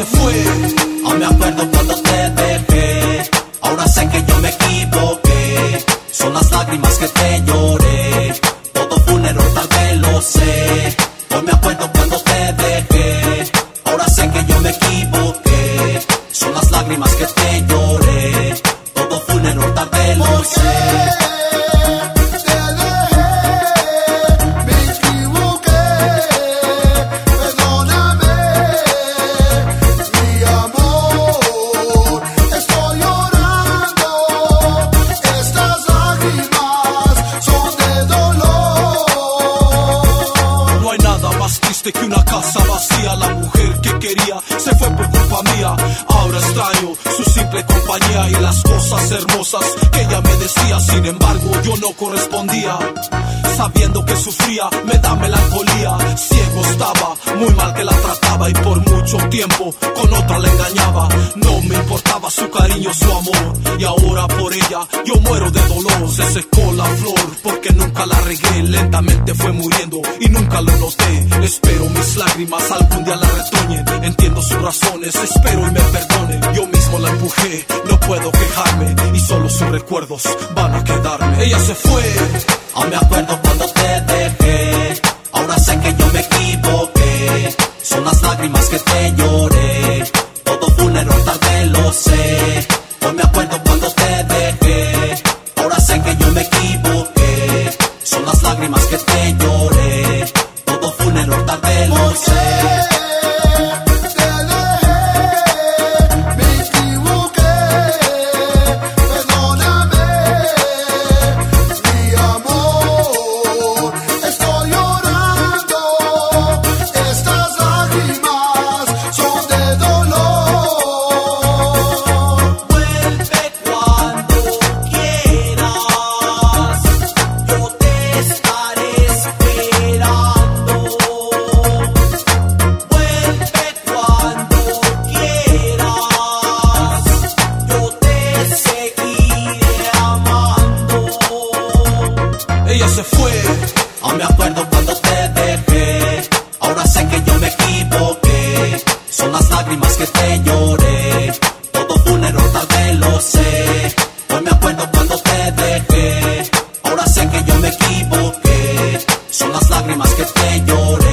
se fue. Aún me acuerdo cuando usted quería se fue por culpa mía. Ahora extraño su simple compañía y las cosas hermosas que ella me decía. Sin embargo, yo no correspondía. Sabiendo que sufría, me da melancolía. Ciego estaba, muy mal que la trataba y por mucho tiempo con otra le engañaba. No me importaba su cariño, su amor. Y ahora por ella yo muero de dolor. Se secó la flor porque nunca la regué. Lentamente fue muriendo y nunca lo noté. Espero mis lágrimas algún día la retoñen. Entiendo sus razones, espero y me perdone. Yo mismo la empujé, no puedo quejarme. Y solo sus recuerdos van a quedarme. Ella se fue. Aún me acuerdo te lloré. Todo fue un error, tarde lo sé. Hoy me acuerdo cuando te dejé. Ahora sé que yo me equivoqué. más que te